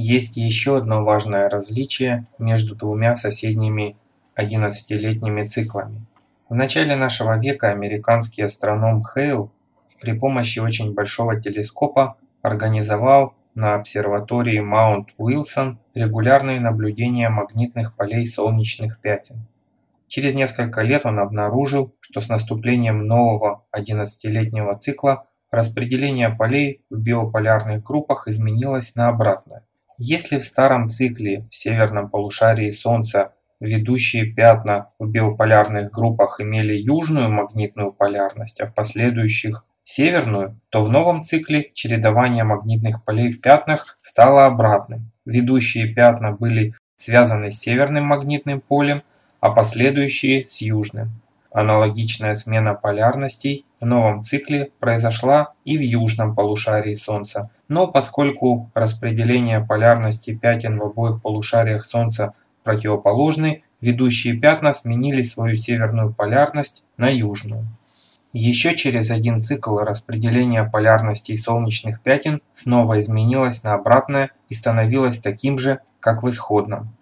Есть еще одно важное различие между двумя соседними 11-летними циклами. В начале нашего века американский астроном Хейл при помощи очень большого телескопа организовал на обсерватории Маунт Уилсон регулярные наблюдения магнитных полей солнечных пятен. Через несколько лет он обнаружил, что с наступлением нового 11-летнего цикла распределение полей в биополярных группах изменилось на обратное. Если в старом цикле в северном полушарии Солнца ведущие пятна в биополярных группах имели южную магнитную полярность, а в последующих – северную, то в новом цикле чередование магнитных полей в пятнах стало обратным. Ведущие пятна были связаны с северным магнитным полем, а последующие – с южным. Аналогичная смена полярностей в новом цикле произошла и в южном полушарии Солнца, но поскольку распределение полярности пятен в обоих полушариях Солнца противоположны, ведущие пятна сменили свою северную полярность на южную. Еще через один цикл распределение полярностей солнечных пятен снова изменилось на обратное и становилось таким же, как в исходном.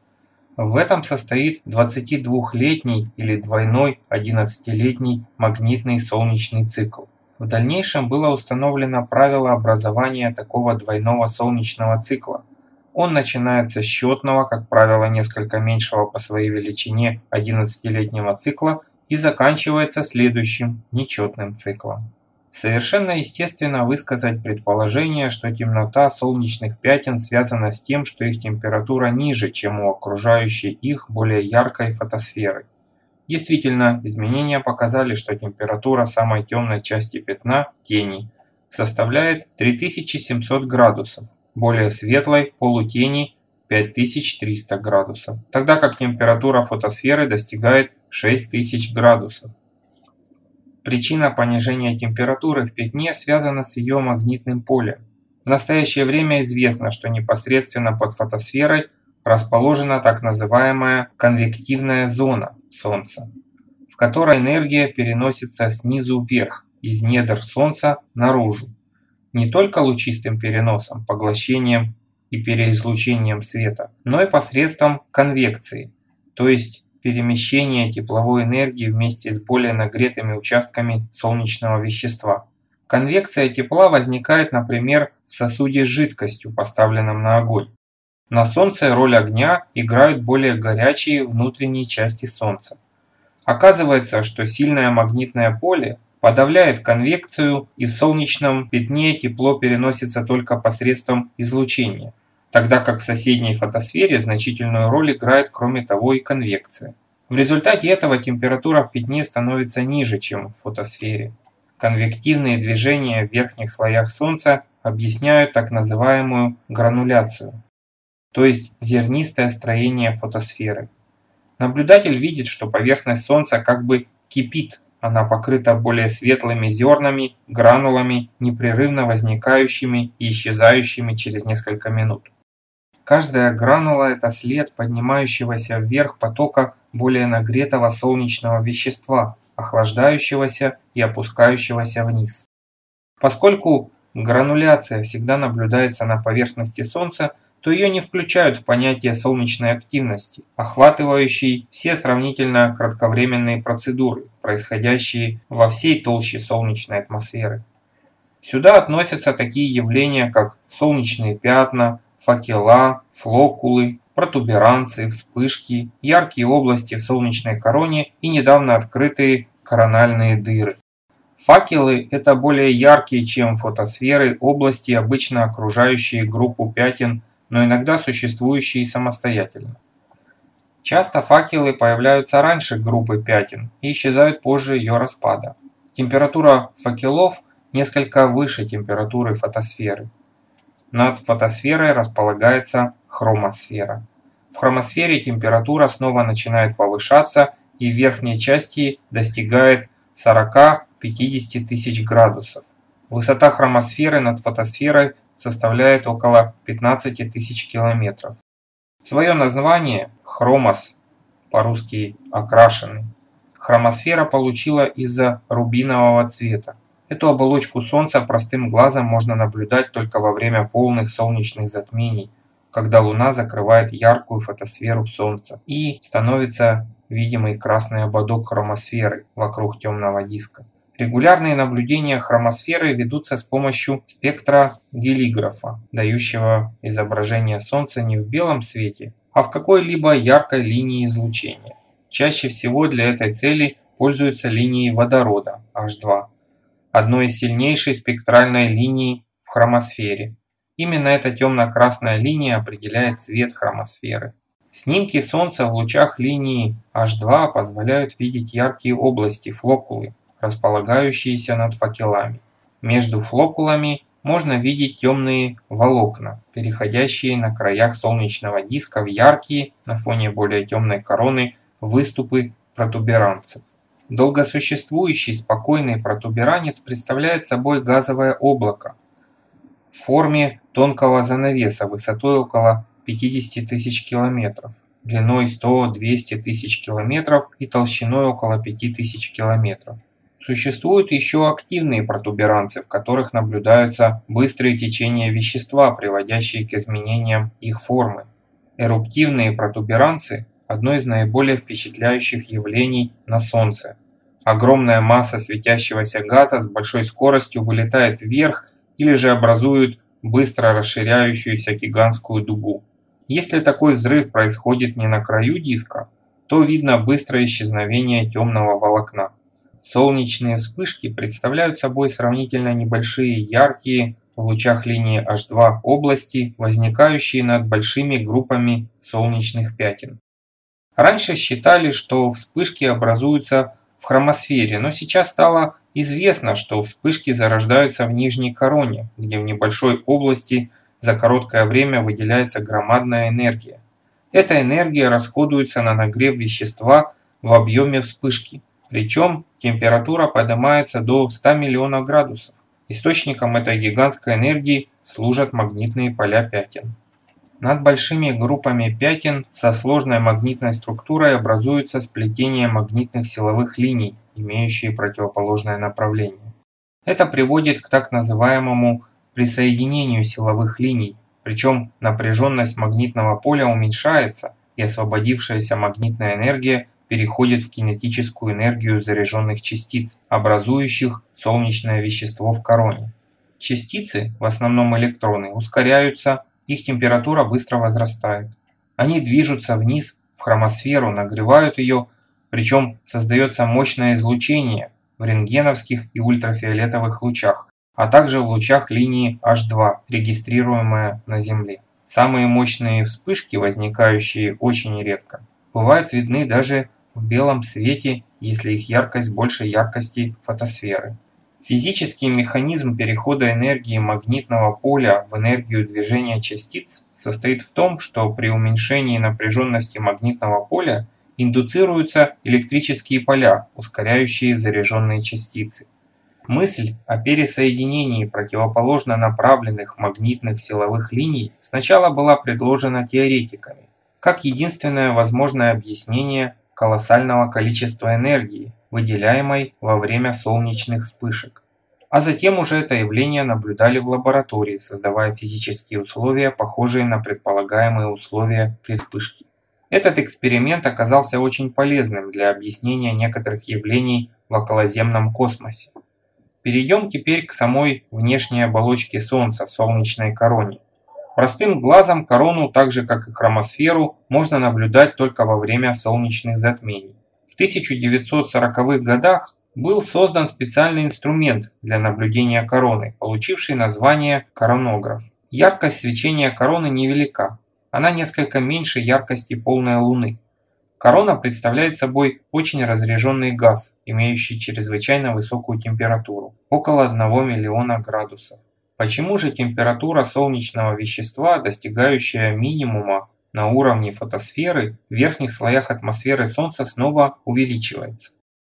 В этом состоит 22-летний или двойной 11-летний магнитный солнечный цикл. В дальнейшем было установлено правило образования такого двойного солнечного цикла. Он начинается с счетного, как правило, несколько меньшего по своей величине 11-летнего цикла и заканчивается следующим нечетным циклом. Совершенно естественно высказать предположение, что темнота солнечных пятен связана с тем, что их температура ниже, чем у окружающей их более яркой фотосферы. Действительно, изменения показали, что температура самой темной части пятна, тени, составляет 3700 градусов, более светлой полутени 5300 градусов, тогда как температура фотосферы достигает 6000 градусов. Причина понижения температуры в пятне связана с ее магнитным полем. В настоящее время известно, что непосредственно под фотосферой расположена так называемая конвективная зона Солнца, в которой энергия переносится снизу вверх, из недр Солнца наружу. Не только лучистым переносом, поглощением и переизлучением света, но и посредством конвекции, то есть перемещения тепловой энергии вместе с более нагретыми участками солнечного вещества. Конвекция тепла возникает, например, в сосуде с жидкостью, поставленном на огонь. На Солнце роль огня играют более горячие внутренние части Солнца. Оказывается, что сильное магнитное поле подавляет конвекцию и в солнечном пятне тепло переносится только посредством излучения – тогда как в соседней фотосфере значительную роль играет кроме того и конвекция. В результате этого температура в пятне становится ниже, чем в фотосфере. Конвективные движения в верхних слоях Солнца объясняют так называемую грануляцию, то есть зернистое строение фотосферы. Наблюдатель видит, что поверхность Солнца как бы кипит, она покрыта более светлыми зернами, гранулами, непрерывно возникающими и исчезающими через несколько минут. Каждая гранула – это след поднимающегося вверх потока более нагретого солнечного вещества, охлаждающегося и опускающегося вниз. Поскольку грануляция всегда наблюдается на поверхности Солнца, то ее не включают в понятие солнечной активности, охватывающей все сравнительно кратковременные процедуры, происходящие во всей толще солнечной атмосферы. Сюда относятся такие явления, как солнечные пятна, факела, флокулы, протуберанцы, вспышки, яркие области в солнечной короне и недавно открытые корональные дыры. Факелы – это более яркие, чем фотосферы, области, обычно окружающие группу пятен, но иногда существующие самостоятельно. Часто факелы появляются раньше группы пятен и исчезают позже ее распада. Температура факелов несколько выше температуры фотосферы. Над фотосферой располагается хромосфера. В хромосфере температура снова начинает повышаться и в верхней части достигает 40-50 тысяч градусов. Высота хромосферы над фотосферой составляет около 15 тысяч километров. Свое название «хромос» по-русски «окрашенный» хромосфера получила из-за рубинового цвета. Эту оболочку Солнца простым глазом можно наблюдать только во время полных солнечных затмений, когда Луна закрывает яркую фотосферу Солнца и становится видимый красный ободок хромосферы вокруг темного диска. Регулярные наблюдения хромосферы ведутся с помощью спектрогелиграфа, дающего изображение Солнца не в белом свете, а в какой-либо яркой линии излучения. Чаще всего для этой цели пользуются линией водорода H2, одной из сильнейшей спектральной линий в хромосфере. Именно эта темно-красная линия определяет цвет хромосферы. Снимки Солнца в лучах линии H2 позволяют видеть яркие области, флокулы, располагающиеся над факелами. Между флокулами можно видеть темные волокна, переходящие на краях солнечного диска в яркие, на фоне более темной короны, выступы протуберанцев. Долгосуществующий спокойный протуберанец представляет собой газовое облако в форме тонкого занавеса высотой около 50 тысяч километров, длиной 100-200 тысяч километров и толщиной около 5000 километров. Существуют еще активные протуберанцы, в которых наблюдаются быстрые течения вещества, приводящие к изменениям их формы. Эруптивные протуберанцы – одно из наиболее впечатляющих явлений на Солнце. Огромная масса светящегося газа с большой скоростью вылетает вверх или же образует быстро расширяющуюся гигантскую дугу. Если такой взрыв происходит не на краю диска, то видно быстрое исчезновение темного волокна. Солнечные вспышки представляют собой сравнительно небольшие яркие в лучах линии H2 области, возникающие над большими группами солнечных пятен. Раньше считали, что вспышки образуются в хромосфере, но сейчас стало известно, что вспышки зарождаются в нижней короне, где в небольшой области за короткое время выделяется громадная энергия. Эта энергия расходуется на нагрев вещества в объеме вспышки. Причем температура поднимается до 100 миллионов градусов. Источником этой гигантской энергии служат магнитные поля пятен. Над большими группами пятен со сложной магнитной структурой образуется сплетение магнитных силовых линий, имеющие противоположное направление. Это приводит к так называемому присоединению силовых линий, причем напряженность магнитного поля уменьшается и освободившаяся магнитная энергия переходит в кинетическую энергию заряженных частиц, образующих солнечное вещество в короне. Частицы, в основном электроны, ускоряются, их температура быстро возрастает. Они движутся вниз в хромосферу, нагревают ее, причем создается мощное излучение в рентгеновских и ультрафиолетовых лучах, а также в лучах линии H2, регистрируемая на Земле. Самые мощные вспышки, возникающие очень редко, бывают видны даже в белом свете, если их яркость больше яркости фотосферы. Физический механизм перехода энергии магнитного поля в энергию движения частиц состоит в том, что при уменьшении напряженности магнитного поля индуцируются электрические поля, ускоряющие заряженные частицы. Мысль о пересоединении противоположно направленных магнитных силовых линий сначала была предложена теоретиками, как единственное возможное объяснение колоссального количества энергии, выделяемой во время солнечных вспышек. А затем уже это явление наблюдали в лаборатории, создавая физические условия, похожие на предполагаемые условия при вспышке. Этот эксперимент оказался очень полезным для объяснения некоторых явлений в околоземном космосе. Перейдем теперь к самой внешней оболочке Солнца солнечной короне. Простым глазом корону, так же как и хромосферу, можно наблюдать только во время солнечных затмений. В 1940-х годах был создан специальный инструмент для наблюдения короны, получивший название коронограф. Яркость свечения короны невелика, она несколько меньше яркости полной Луны. Корона представляет собой очень разряженный газ, имеющий чрезвычайно высокую температуру, около 1 миллиона градусов. Почему же температура солнечного вещества, достигающая минимума на уровне фотосферы, в верхних слоях атмосферы Солнца снова увеличивается?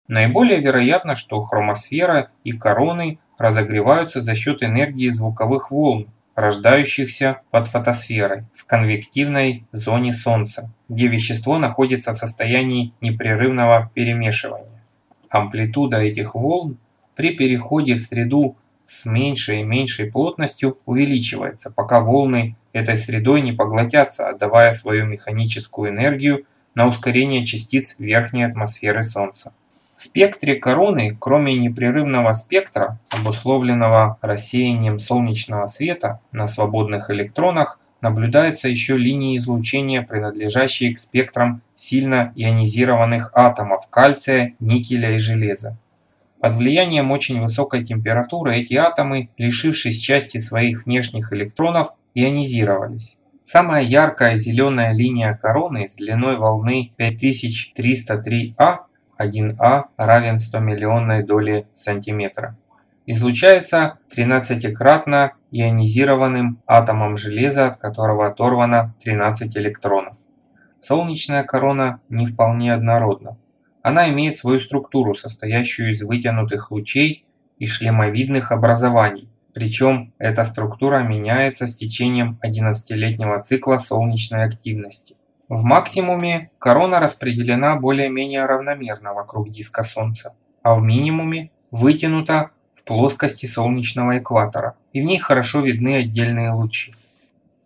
Наиболее вероятно, что хромосфера и короны разогреваются за счет энергии звуковых волн, рождающихся под фотосферой в конвективной зоне Солнца, где вещество находится в состоянии непрерывного перемешивания. Амплитуда этих волн при переходе в среду с меньшей и меньшей плотностью увеличивается, пока волны этой средой не поглотятся, отдавая свою механическую энергию на ускорение частиц верхней атмосферы Солнца. В спектре короны, кроме непрерывного спектра, обусловленного рассеянием солнечного света на свободных электронах, наблюдаются еще линии излучения, принадлежащие к спектрам сильно ионизированных атомов кальция, никеля и железа. Под влиянием очень высокой температуры эти атомы, лишившись части своих внешних электронов, ионизировались. Самая яркая зеленая линия короны с длиной волны 5303А, 1А равен 100 миллионной доли сантиметра. Излучается 13-кратно ионизированным атомом железа, от которого оторвано 13 электронов. Солнечная корона не вполне однородна. Она имеет свою структуру, состоящую из вытянутых лучей и шлемовидных образований, причем эта структура меняется с течением 11-летнего цикла солнечной активности. В максимуме корона распределена более-менее равномерно вокруг диска Солнца, а в минимуме вытянута в плоскости солнечного экватора, и в ней хорошо видны отдельные лучи.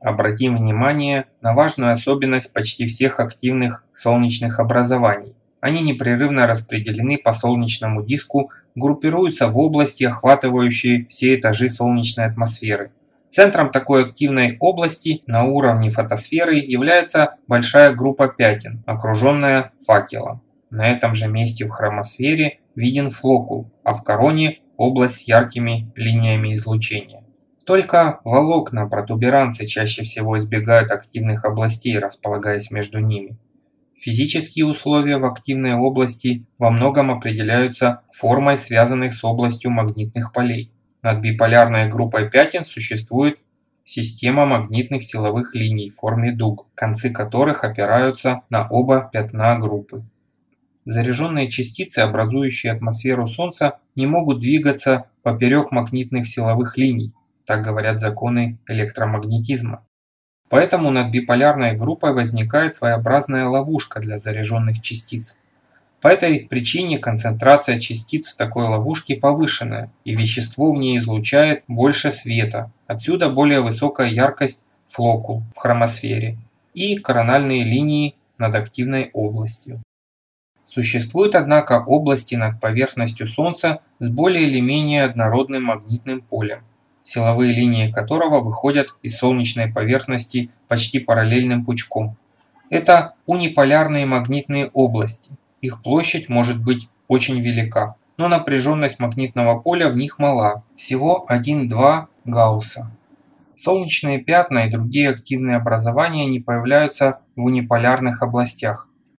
Обратим внимание на важную особенность почти всех активных солнечных образований. Они непрерывно распределены по солнечному диску, группируются в области, охватывающие все этажи солнечной атмосферы. Центром такой активной области на уровне фотосферы является большая группа пятен, окруженная факелом. На этом же месте в хромосфере виден флокул, а в короне область с яркими линиями излучения. Только волокна протуберанцы чаще всего избегают активных областей, располагаясь между ними. Физические условия в активной области во многом определяются формой связанных с областью магнитных полей. Над биполярной группой пятен существует система магнитных силовых линий в форме дуг, концы которых опираются на оба пятна группы. Заряженные частицы, образующие атмосферу Солнца, не могут двигаться поперек магнитных силовых линий, так говорят законы электромагнетизма. Поэтому над биполярной группой возникает своеобразная ловушка для заряженных частиц. По этой причине концентрация частиц в такой ловушке повышенная, и вещество в ней излучает больше света. Отсюда более высокая яркость флокул в хромосфере и корональные линии над активной областью. Существуют, однако, области над поверхностью Солнца с более или менее однородным магнитным полем силовые линии которого выходят из солнечной поверхности почти параллельным пучком. Это униполярные магнитные области. Их площадь может быть очень велика, но напряженность магнитного поля в них мала, всего 1-2 Гаусса. Солнечные пятна и другие активные образования не появляются в униполярных областях.